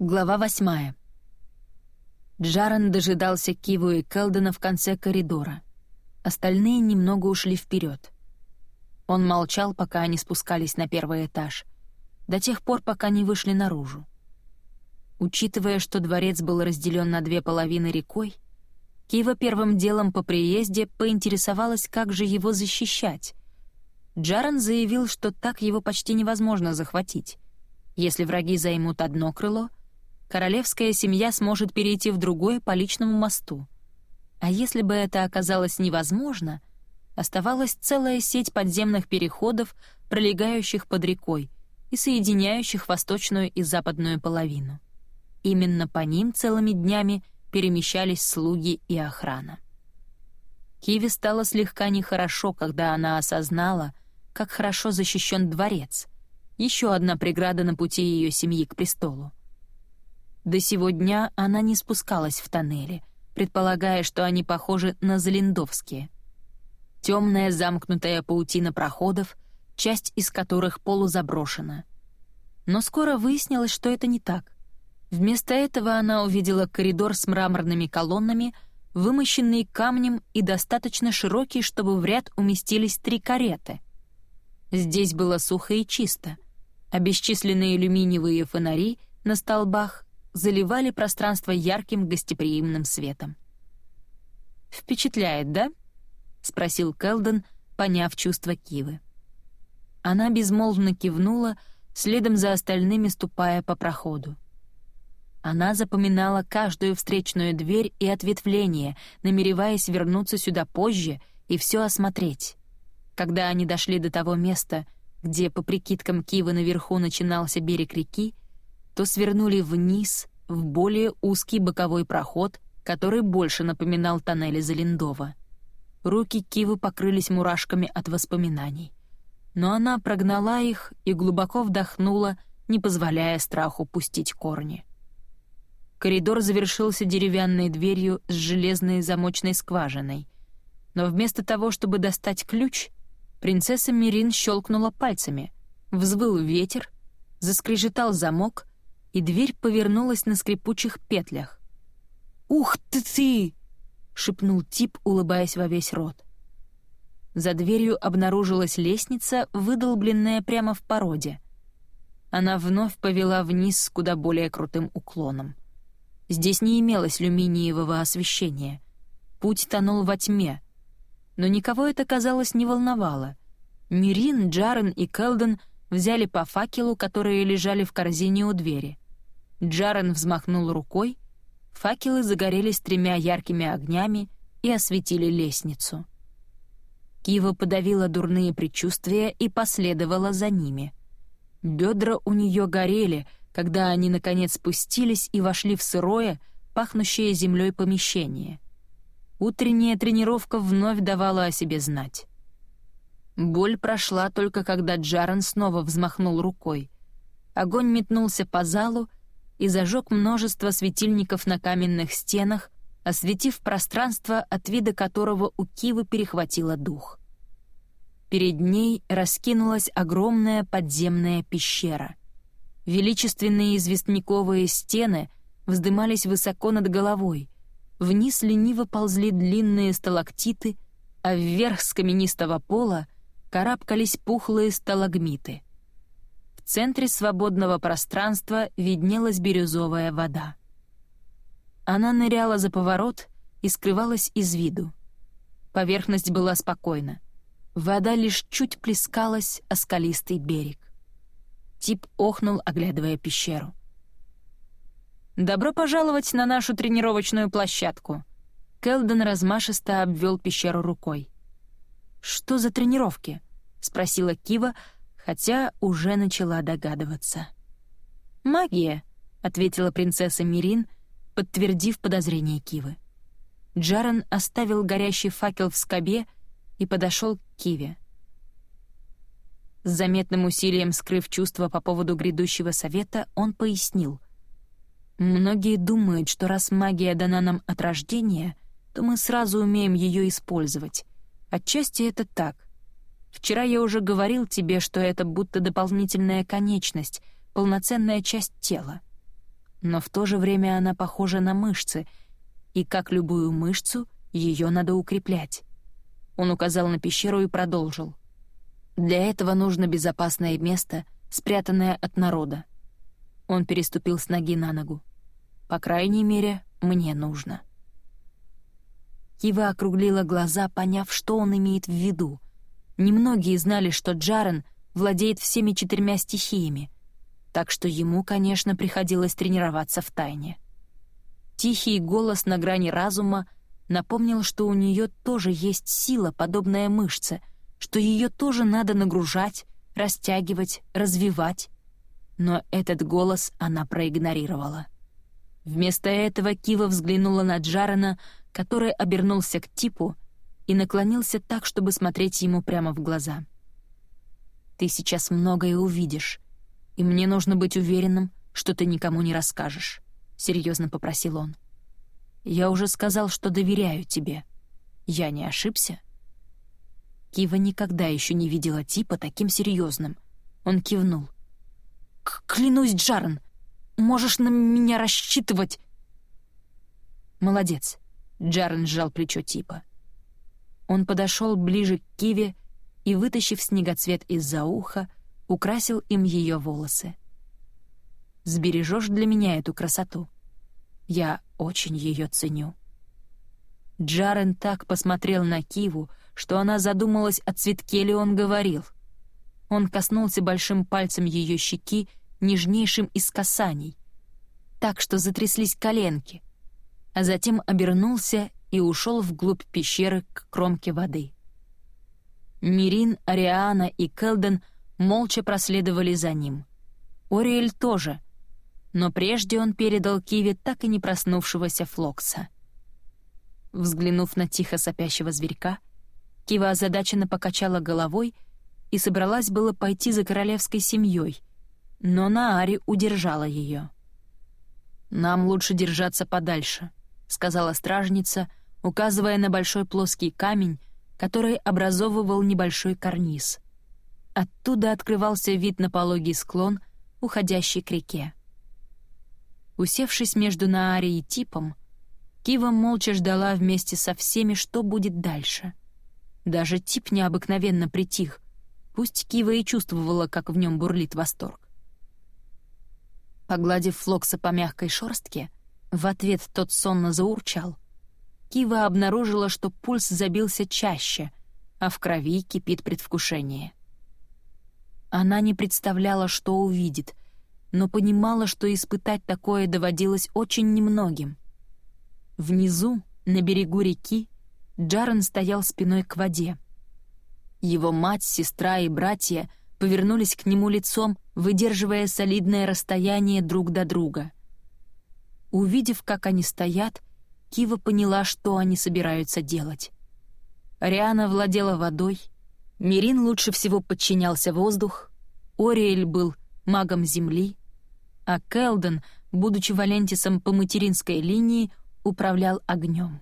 Глава восьмая. Джаран дожидался Киву и Келдена в конце коридора. Остальные немного ушли вперед. Он молчал, пока они спускались на первый этаж, до тех пор, пока не вышли наружу. Учитывая, что дворец был разделен на две половины рекой, Кива первым делом по приезде поинтересовалась, как же его защищать. Джаран заявил, что так его почти невозможно захватить. Если враги займут одно крыло — королевская семья сможет перейти в другое по личному мосту. А если бы это оказалось невозможно, оставалась целая сеть подземных переходов, пролегающих под рекой и соединяющих восточную и западную половину. Именно по ним целыми днями перемещались слуги и охрана. Киви стало слегка нехорошо, когда она осознала, как хорошо защищен дворец, еще одна преграда на пути ее семьи к престолу. До сего дня она не спускалась в тоннели, предполагая, что они похожи на залиндовские. Темная замкнутая паутина проходов, часть из которых полузаброшена. Но скоро выяснилось, что это не так. Вместо этого она увидела коридор с мраморными колоннами, вымощенный камнем и достаточно широкий, чтобы в ряд уместились три кареты. Здесь было сухо и чисто, а бесчисленные алюминиевые фонари на столбах заливали пространство ярким гостеприимным светом. «Впечатляет, да?» — спросил Келден, поняв чувство Кивы. Она безмолвно кивнула, следом за остальными ступая по проходу. Она запоминала каждую встречную дверь и ответвление, намереваясь вернуться сюда позже и все осмотреть. Когда они дошли до того места, где, по прикидкам Кивы, наверху начинался берег реки, то свернули вниз в более узкий боковой проход, который больше напоминал тоннели Залиндова. Руки Кивы покрылись мурашками от воспоминаний. Но она прогнала их и глубоко вдохнула, не позволяя страху пустить корни. Коридор завершился деревянной дверью с железной замочной скважиной. Но вместо того, чтобы достать ключ, принцесса Мирин щелкнула пальцами, взвыл ветер, заскрежетал замок, и дверь повернулась на скрипучих петлях. «Ух ты ты!» — шепнул тип, улыбаясь во весь рот. За дверью обнаружилась лестница, выдолбленная прямо в породе. Она вновь повела вниз с куда более крутым уклоном. Здесь не имелось люминиевого освещения. Путь тонул во тьме. Но никого это, казалось, не волновало. Мирин, Джарен и Келден взяли по факелу, которые лежали в корзине у двери. Джарен взмахнул рукой, факелы загорелись тремя яркими огнями и осветили лестницу. Кива подавила дурные предчувствия и последовала за ними. Бедра у нее горели, когда они, наконец, спустились и вошли в сырое, пахнущее землей помещение. Утренняя тренировка вновь давала о себе знать. Боль прошла только когда Джарен снова взмахнул рукой. Огонь метнулся по залу и зажег множество светильников на каменных стенах, осветив пространство, от вида которого у Кивы перехватило дух. Перед ней раскинулась огромная подземная пещера. Величественные известняковые стены вздымались высоко над головой, вниз лениво ползли длинные сталактиты, а вверх с каменистого пола — карабкались пухлые сталагмиты. В центре свободного пространства виднелась бирюзовая вода. Она ныряла за поворот и скрывалась из виду. Поверхность была спокойна. Вода лишь чуть плескалась о скалистый берег. Тип охнул, оглядывая пещеру. «Добро пожаловать на нашу тренировочную площадку!» Келден размашисто обвел пещеру рукой. «Что за тренировки?» — спросила Кива, хотя уже начала догадываться. «Магия», — ответила принцесса Мирин, подтвердив подозрение Кивы. Джаран оставил горящий факел в скобе и подошел к Киве. С заметным усилием скрыв чувства по поводу грядущего совета, он пояснил. «Многие думают, что раз магия дана нам от рождения, то мы сразу умеем ее использовать. Отчасти это так. Вчера я уже говорил тебе, что это будто дополнительная конечность, полноценная часть тела. но в то же время она похожа на мышцы, и, как любую мышцу, ее надо укреплять. Он указал на пещеру и продолжил. «Для этого нужно безопасное место, спрятанное от народа». Он переступил с ноги на ногу. «По крайней мере, мне нужно». Кива округлила глаза, поняв, что он имеет в виду. Немногие знали, что Джарен владеет всеми четырьмя стихиями, так что ему, конечно, приходилось тренироваться в тайне. Тихий голос на грани разума напомнил, что у нее тоже есть сила, подобная мышце, что ее тоже надо нагружать, растягивать, развивать. Но этот голос она проигнорировала. Вместо этого Кива взглянула на Джарена, который обернулся к типу и наклонился так, чтобы смотреть ему прямо в глаза. «Ты сейчас многое увидишь, и мне нужно быть уверенным, что ты никому не расскажешь», — серьезно попросил он. «Я уже сказал, что доверяю тебе. Я не ошибся?» Кива никогда еще не видела типа таким серьезным. Он кивнул. «Клянусь, Джарен, можешь на меня рассчитывать!» «Молодец», — Джарен сжал плечо типа. Он подошел ближе к Киве и, вытащив снегоцвет из-за уха, украсил им ее волосы. «Сбережешь для меня эту красоту? Я очень ее ценю». Джарен так посмотрел на Киву, что она задумалась, о цветке ли он говорил. Он коснулся большим пальцем ее щеки, нежнейшим из касаний, так что затряслись коленки, а затем обернулся и ушел вглубь пещеры к кромке воды. Мирин, Ариана и Келден молча проследовали за ним. Ориэль тоже, но прежде он передал Киве так и не проснувшегося Флокса. Взглянув на тихо сопящего зверька, Кива озадаченно покачала головой и собралась было пойти за королевской семьей, но Наари удержала ее. «Нам лучше держаться подальше», — сказала стражница, указывая на большой плоский камень, который образовывал небольшой карниз. Оттуда открывался вид на пологий склон, уходящий к реке. Усевшись между Наари и Типом, Кива молча ждала вместе со всеми, что будет дальше. Даже Тип необыкновенно притих, пусть Кива и чувствовала, как в нем бурлит восторг. Погладив Флокса по мягкой шорстке, в ответ тот сонно заурчал. Кива обнаружила, что пульс забился чаще, а в крови кипит предвкушение. Она не представляла, что увидит, но понимала, что испытать такое доводилось очень немногим. Внизу, на берегу реки, Джарен стоял спиной к воде. Его мать, сестра и братья повернулись к нему лицом, выдерживая солидное расстояние друг до друга. Увидев, как они стоят, Кива поняла, что они собираются делать. Риана владела водой, Мирин лучше всего подчинялся воздух, Ориэль был магом земли, а Келден, будучи Валентисом по материнской линии, управлял огнем.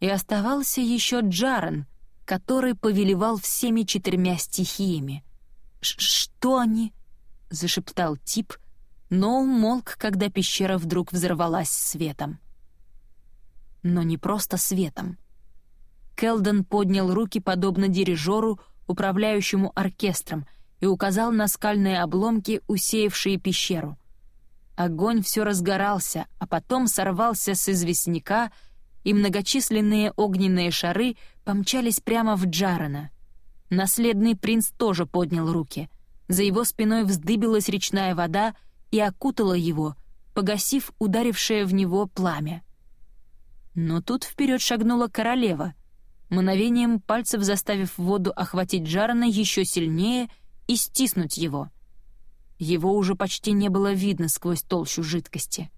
И оставался еще Джарен, который повелевал всеми четырьмя стихиями. «Что они?» — зашептал тип, но умолк, когда пещера вдруг взорвалась светом. Но не просто светом. Келден поднял руки, подобно дирижеру, управляющему оркестром, и указал на скальные обломки, усеявшие пещеру. Огонь все разгорался, а потом сорвался с известняка — и многочисленные огненные шары помчались прямо в Джарена. Наследный принц тоже поднял руки. За его спиной вздыбилась речная вода и окутала его, погасив ударившее в него пламя. Но тут вперед шагнула королева, мгновением пальцев заставив воду охватить Джарена еще сильнее и стиснуть его. Его уже почти не было видно сквозь толщу жидкости.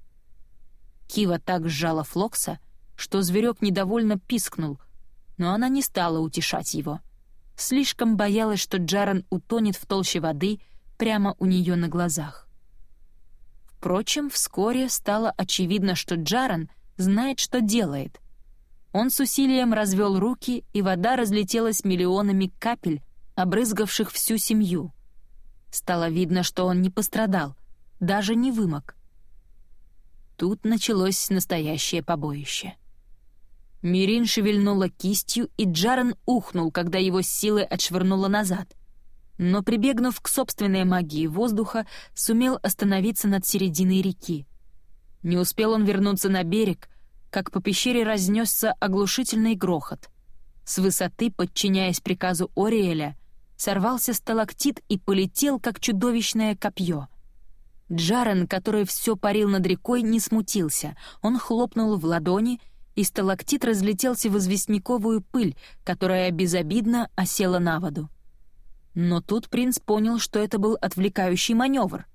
Кива так сжала Флокса, что зверек недовольно пискнул, но она не стала утешать его. Слишком боялась, что Джаран утонет в толще воды прямо у нее на глазах. Впрочем, вскоре стало очевидно, что Джаран знает, что делает. Он с усилием развел руки, и вода разлетелась миллионами капель, обрызгавших всю семью. Стало видно, что он не пострадал, даже не вымок. Тут началось настоящее побоище. Мирин шевельнула кистью, и Джарен ухнул, когда его силой отшвырнула назад. Но, прибегнув к собственной магии воздуха, сумел остановиться над серединой реки. Не успел он вернуться на берег, как по пещере разнесся оглушительный грохот. С высоты, подчиняясь приказу Ориэля, сорвался сталактит и полетел, как чудовищное копье. Джарен, который все парил над рекой, не смутился. Он хлопнул в ладони, и сталактит разлетелся в известняковую пыль, которая безобидно осела на воду. Но тут принц понял, что это был отвлекающий маневр.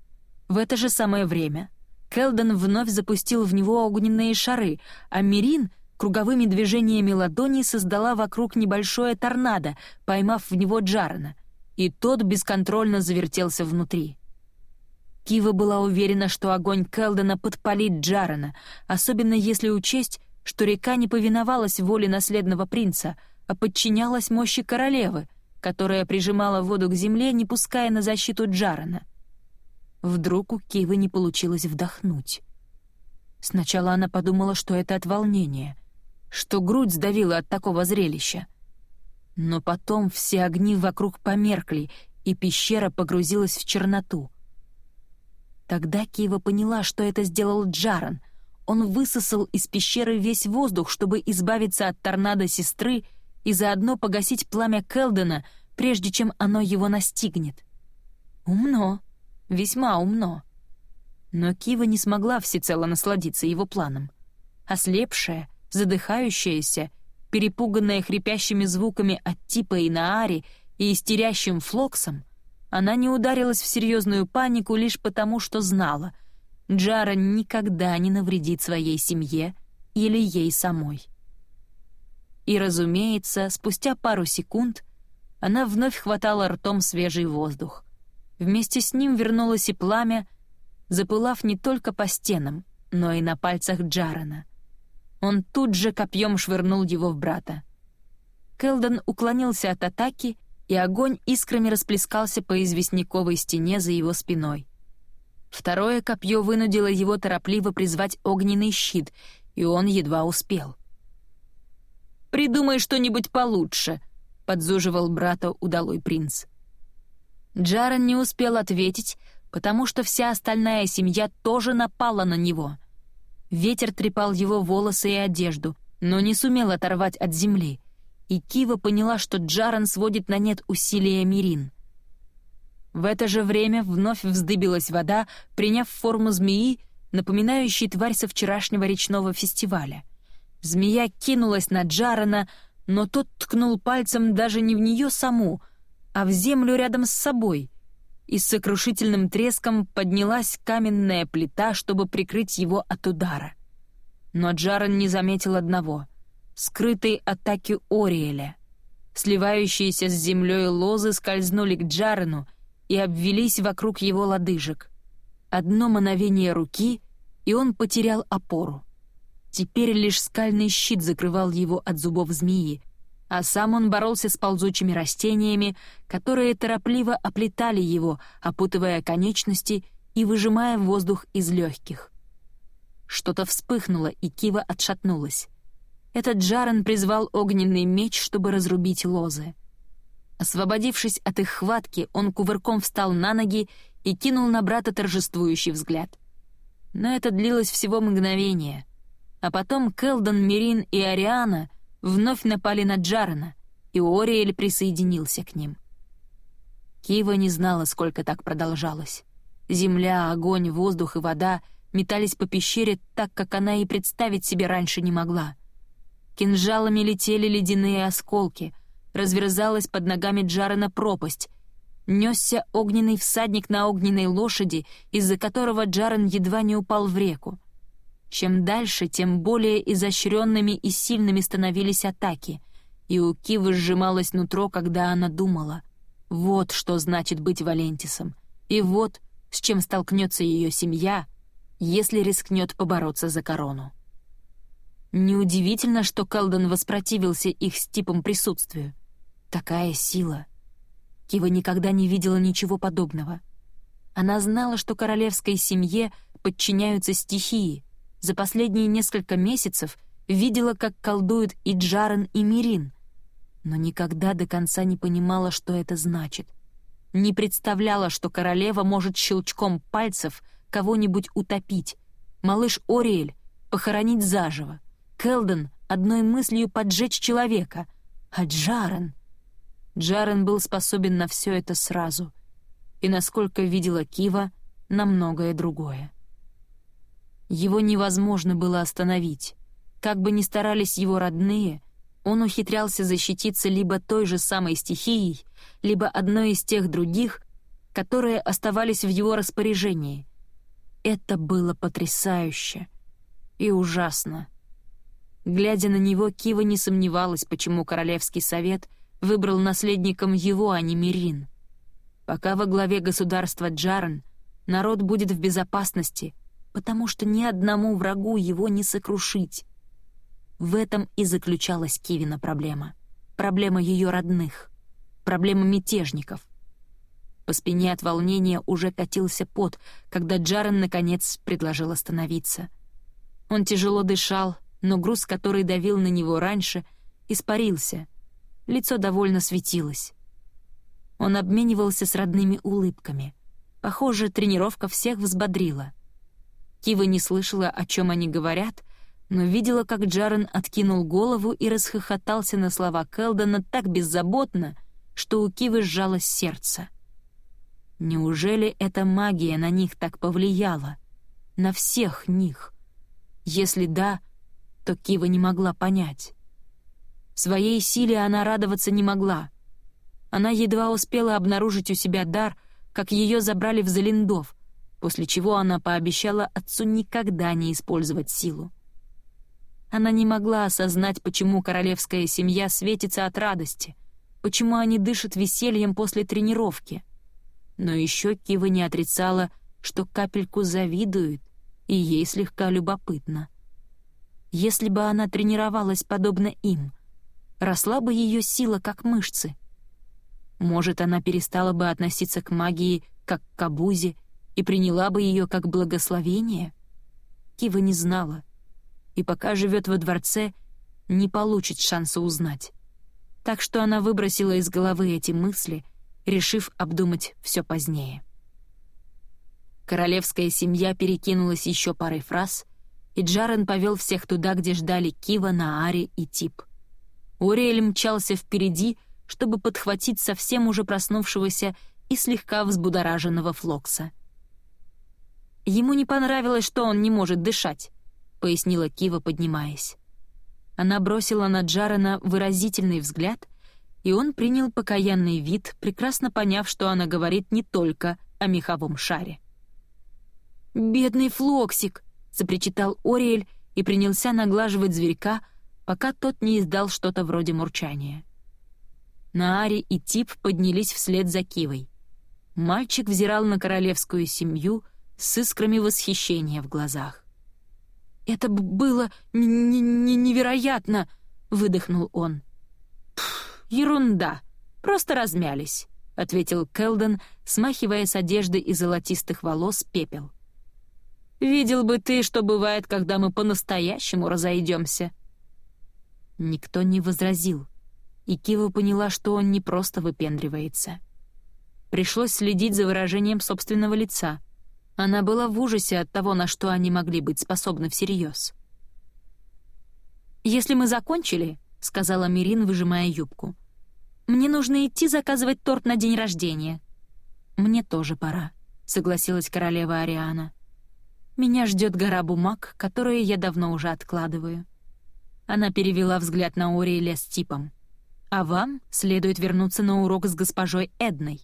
В это же самое время Келден вновь запустил в него огненные шары, а Мирин круговыми движениями ладони создала вокруг небольшое торнадо, поймав в него Джарена, и тот бесконтрольно завертелся внутри. Кива была уверена, что огонь Келдена подпалит Джарена, особенно если учесть, что река не повиновалась воле наследного принца, а подчинялась мощи королевы, которая прижимала воду к земле, не пуская на защиту Джарена. Вдруг у Кивы не получилось вдохнуть. Сначала она подумала, что это от волнения, что грудь сдавила от такого зрелища. Но потом все огни вокруг померкли, и пещера погрузилась в черноту. Тогда Кива поняла, что это сделал Джаран. Он высосал из пещеры весь воздух, чтобы избавиться от торнадо сестры и заодно погасить пламя Келдена, прежде чем оно его настигнет. Умно, весьма умно. Но Кива не смогла всецело насладиться его планом. Ослепшая, задыхающаяся, перепуганная хрипящими звуками от Типа и Наари и истерящим Флоксом, она не ударилась в серьезную панику лишь потому, что знала — Джара никогда не навредит своей семье или ей самой. И, разумеется, спустя пару секунд она вновь хватала ртом свежий воздух. Вместе с ним вернулось и пламя, запылав не только по стенам, но и на пальцах Джарена. Он тут же копьем швырнул его в брата. Келден уклонился от атаки, и огонь искрами расплескался по известняковой стене за его спиной. Второе копье вынудило его торопливо призвать огненный щит, и он едва успел. «Придумай что-нибудь получше», — подзуживал брата удалой принц. Джарен не успел ответить, потому что вся остальная семья тоже напала на него. Ветер трепал его волосы и одежду, но не сумел оторвать от земли, и Кива поняла, что Джарен сводит на нет усилия Мирин — в это же время вновь вздыбилась вода, приняв форму змеи, напоминающей тварь со вчерашнего речного фестиваля. Змея кинулась на Джарена, но тот ткнул пальцем даже не в нее саму, а в землю рядом с собой, и с сокрушительным треском поднялась каменная плита, чтобы прикрыть его от удара. Но Джарен не заметил одного — скрытой атаки Ориэля. Сливающиеся с землей лозы скользнули к Джарену, и обвелись вокруг его лодыжек. Одно мановение руки, и он потерял опору. Теперь лишь скальный щит закрывал его от зубов змеи, а сам он боролся с ползучими растениями, которые торопливо оплетали его, опутывая конечности и выжимая воздух из легких. Что-то вспыхнуло, и Кива отшатнулась. Этот Джарен призвал огненный меч, чтобы разрубить лозы. Освободившись от их хватки, он кувырком встал на ноги и кинул на брата торжествующий взгляд. Но это длилось всего мгновение. А потом Келдон, Мирин и Ариана вновь напали на Джарена, и Ориэль присоединился к ним. Кива не знала, сколько так продолжалось. Земля, огонь, воздух и вода метались по пещере так, как она и представить себе раньше не могла. Кинжалами летели ледяные осколки, разверзалась под ногами Джарена пропасть. Несся огненный всадник на огненной лошади, из-за которого Джарен едва не упал в реку. Чем дальше, тем более изощренными и сильными становились атаки, и у Кивы сжималось нутро, когда она думала. Вот что значит быть Валентисом, и вот с чем столкнется ее семья, если рискнет побороться за корону. Неудивительно, что Калден воспротивился их с типом присутствию. Такая сила. Кива никогда не видела ничего подобного. Она знала, что королевской семье подчиняются стихии, за последние несколько месяцев видела, как колдуют и Джарен, и Мирин, но никогда до конца не понимала, что это значит. Не представляла, что королева может щелчком пальцев кого-нибудь утопить, малыш Ориэль похоронить заживо, Келден одной мыслью поджечь человека, а Джарен... Джарен был способен на все это сразу, и, насколько видела Кива, на многое другое. Его невозможно было остановить. Как бы ни старались его родные, он ухитрялся защититься либо той же самой стихией, либо одной из тех других, которые оставались в его распоряжении. Это было потрясающе и ужасно. Глядя на него, Кива не сомневалась, почему Королевский совет выбрал наследником его, а не Мирин. Пока во главе государства Джарен народ будет в безопасности, потому что ни одному врагу его не сокрушить. В этом и заключалась Кивина проблема. Проблема ее родных. Проблема мятежников. По спине от волнения уже катился пот, когда Джарен, наконец, предложил остановиться. Он тяжело дышал, но груз, который давил на него раньше, испарился. Лицо довольно светилось. Он обменивался с родными улыбками. Похоже, тренировка всех взбодрила — Кива не слышала, о чем они говорят, но видела, как Джарен откинул голову и расхохотался на слова Келдона так беззаботно, что у Кивы сжалось сердце. Неужели эта магия на них так повлияла? На всех них? Если да, то Кива не могла понять. Своей силе она радоваться не могла. Она едва успела обнаружить у себя дар, как ее забрали в Залиндов — после чего она пообещала отцу никогда не использовать силу. Она не могла осознать, почему королевская семья светится от радости, почему они дышат весельем после тренировки. Но еще Кива не отрицала, что капельку завидует, и ей слегка любопытно. Если бы она тренировалась подобно им, росла бы ее сила, как мышцы. Может, она перестала бы относиться к магии, как к абузе, и приняла бы ее как благословение? Кива не знала, и пока живет во дворце, не получит шанса узнать. Так что она выбросила из головы эти мысли, решив обдумать все позднее. Королевская семья перекинулась еще парой фраз, и Джарен повел всех туда, где ждали Кива, Наари и Тип. Уриэль мчался впереди, чтобы подхватить совсем уже проснувшегося и слегка взбудораженного Флокса — Ему не понравилось, что он не может дышать», — пояснила Кива, поднимаясь. Она бросила на Джарена выразительный взгляд, и он принял покаянный вид, прекрасно поняв, что она говорит не только о меховом шаре. «Бедный Флоксик!» — запричитал Ориэль и принялся наглаживать зверька, пока тот не издал что-то вроде мурчания. Наари и Тип поднялись вслед за Кивой. Мальчик взирал на королевскую семью — с искрами восхищения в глазах. «Это было невероятно!» — выдохнул он. «Ерунда! Просто размялись», — ответил Келден, смахивая с одежды и золотистых волос пепел. «Видел бы ты, что бывает, когда мы по-настоящему разойдемся». Никто не возразил, и Кива поняла, что он не просто выпендривается. Пришлось следить за выражением собственного лица — она была в ужасе от того, на что они могли быть способны всерьез. «Если мы закончили», — сказала Мирин, выжимая юбку, «мне нужно идти заказывать торт на день рождения». «Мне тоже пора», — согласилась королева Ариана. «Меня ждет гора бумаг, которые я давно уже откладываю». Она перевела взгляд на Ориэля с типом. «А вам следует вернуться на урок с госпожой Эдной.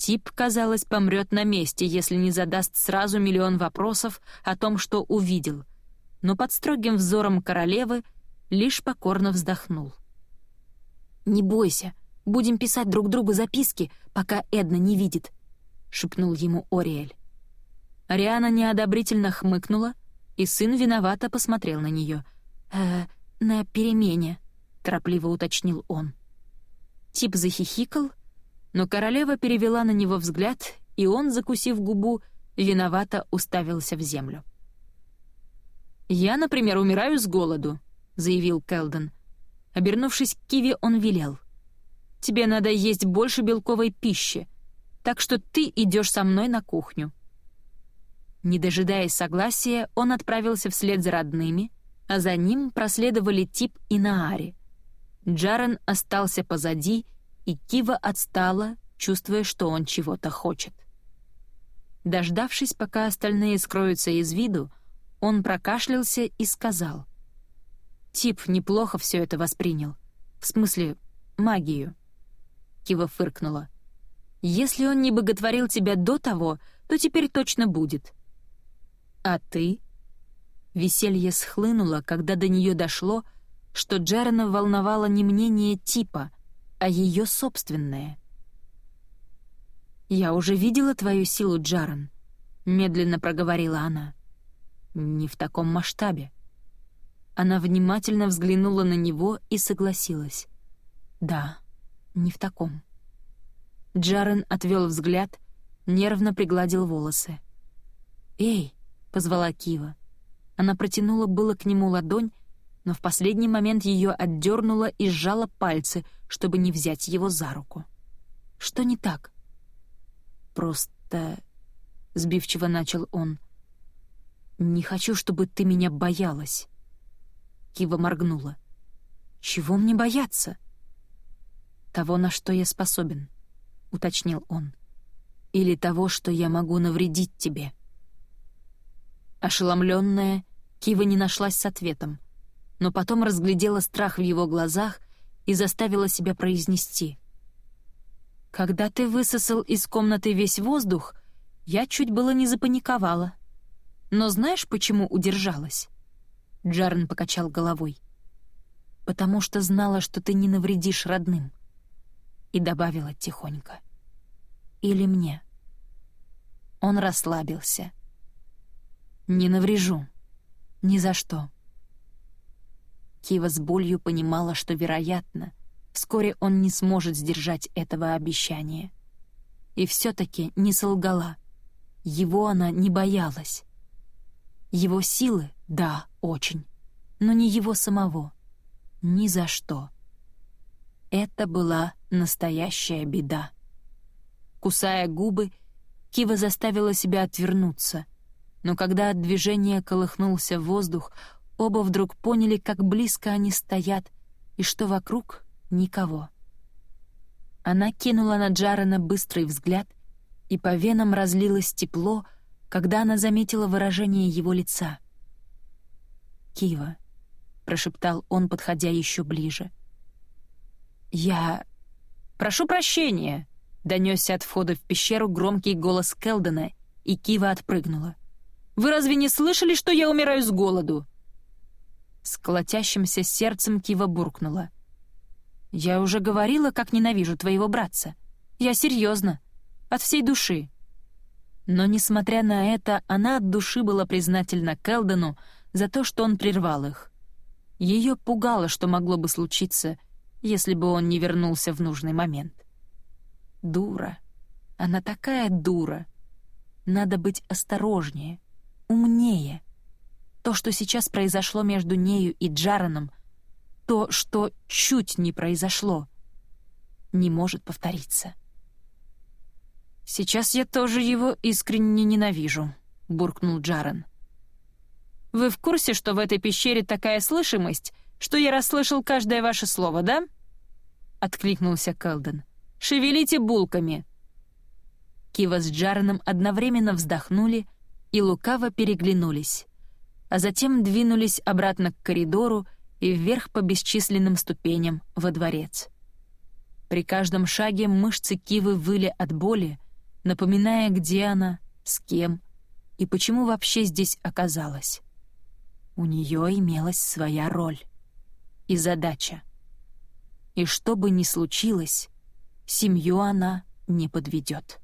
Тип, казалось, помрет на месте, если не задаст сразу миллион вопросов о том, что увидел, но под строгим взором королевы лишь покорно вздохнул. «Не бойся, будем писать друг другу записки, пока Эдна не видит», — шепнул ему Ориэль. Ариана неодобрительно хмыкнула, и сын виновато посмотрел на нее. «Э, на перемене», — торопливо уточнил он. Тип захихикал но королева перевела на него взгляд, и он, закусив губу, виновато уставился в землю. «Я, например, умираю с голоду», — заявил Келден. Обернувшись к Киви, он велел. «Тебе надо есть больше белковой пищи, так что ты идешь со мной на кухню». Не дожидаясь согласия, он отправился вслед за родными, а за ним проследовали Тип и Наари. Джарен остался позади, и Кива отстала, чувствуя, что он чего-то хочет. Дождавшись, пока остальные скроются из виду, он прокашлялся и сказал. «Тип неплохо все это воспринял. В смысле, магию». Кива фыркнула. «Если он не боготворил тебя до того, то теперь точно будет». «А ты?» Веселье схлынуло, когда до нее дошло, что Джерена волновало не мнение типа, а ее собственное. «Я уже видела твою силу, Джарен», — медленно проговорила она. Не в таком масштабе. Она внимательно взглянула на него и согласилась. Да, не в таком. Джарен отвел взгляд, нервно пригладил волосы. «Эй!» — позвала Кива. Она протянула было к нему ладонь, но в последний момент ее отдернула и сжала пальцы, чтобы не взять его за руку. «Что не так?» «Просто...» — сбивчиво начал он — «Не хочу, чтобы ты меня боялась». Кива моргнула. «Чего мне бояться?» «Того, на что я способен», — уточнил он. «Или того, что я могу навредить тебе». Ошеломленная, Кива не нашлась с ответом, но потом разглядела страх в его глазах и заставила себя произнести. «Когда ты высосал из комнаты весь воздух, я чуть было не запаниковала». Но знаешь, почему удержалась?» Джарн покачал головой. «Потому что знала, что ты не навредишь родным». И добавила тихонько. «Или мне». Он расслабился. «Не наврежу. Ни за что». Кива с болью понимала, что, вероятно, вскоре он не сможет сдержать этого обещания. И все-таки не солгала. Его она не боялась. Его силы — да, очень. Но не его самого. Ни за что. Это была настоящая беда. Кусая губы, Кива заставила себя отвернуться. Но когда от движения колыхнулся воздух, оба вдруг поняли, как близко они стоят и что вокруг никого. Она кинула на Джарена быстрый взгляд, и по венам разлилось тепло — когда она заметила выражение его лица. «Кива», — прошептал он, подходя еще ближе. «Я... прошу прощения», — донесся от входа в пещеру громкий голос Келдена, и Кива отпрыгнула. «Вы разве не слышали, что я умираю с голоду?» С сердцем Кива буркнула. «Я уже говорила, как ненавижу твоего братца. Я серьезно, от всей души». Но, несмотря на это, она от души была признательна Келдену за то, что он прервал их. Ее пугало, что могло бы случиться, если бы он не вернулся в нужный момент. Дура. Она такая дура. Надо быть осторожнее, умнее. То, что сейчас произошло между нею и Джараном, то, что чуть не произошло, не может повториться. «Сейчас я тоже его искренне ненавижу», — буркнул Джарен. «Вы в курсе, что в этой пещере такая слышимость, что я расслышал каждое ваше слово, да?» — откликнулся Келден. «Шевелите булками!» Кива с Джареном одновременно вздохнули и лукаво переглянулись, а затем двинулись обратно к коридору и вверх по бесчисленным ступеням во дворец. При каждом шаге мышцы Кивы выли от боли, напоминая, где она, с кем и почему вообще здесь оказалась. У нее имелась своя роль и задача. И что бы ни случилось, семью она не подведет.